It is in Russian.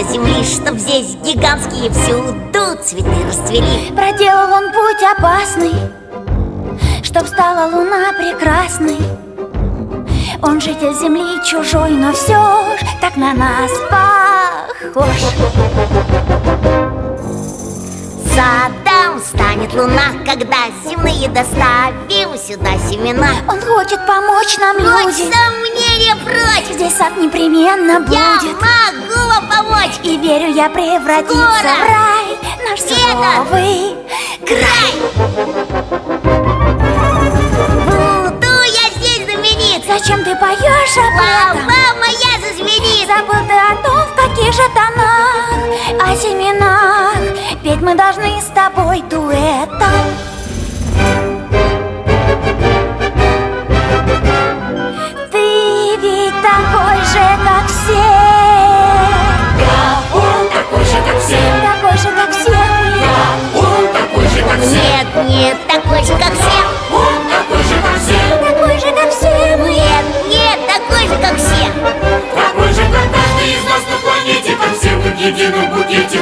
для земли Чтоб здесь гигантские всюду цветы расцвели. Проделал он путь опасный Чтоб стала луна прекрасной. Он житель земли чужой, но все ж Так на нас похож. Садом станет луна, когда земные доставим сюда семена. Он хочет помочь нам, Прочь люди. сомнения! Здесь сад непременно Я будет могу вам помочь! И верю я превратиться Скоро! в рай Наш суровый Край! Буду я здесь знаменит! Зачем ты поешь об этом? Слова моя зазвенит! Забыл ты о том, в каких же тонах О семенах Петь мы должны с тобой дуэтом Нет, такой же, как все! Он такой же, как все Такой же, как все Нет, нет, такой же, как все! Такой же, как каждый из нас на планете Как все в едином букете